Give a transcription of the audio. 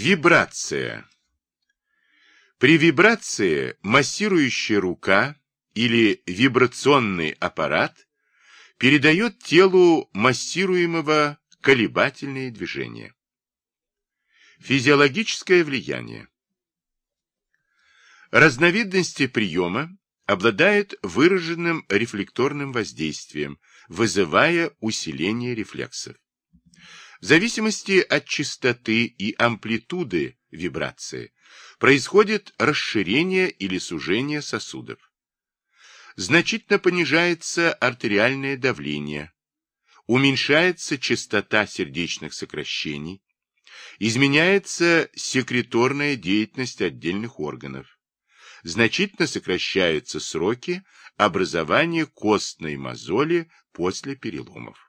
Вибрация. При вибрации массирующая рука или вибрационный аппарат передает телу массируемого колебательные движения. Физиологическое влияние. Разновидности приема обладают выраженным рефлекторным воздействием, вызывая усиление рефлексов. В зависимости от частоты и амплитуды вибрации происходит расширение или сужение сосудов. Значительно понижается артериальное давление, уменьшается частота сердечных сокращений, изменяется секреторная деятельность отдельных органов, значительно сокращаются сроки образования костной мозоли после переломов.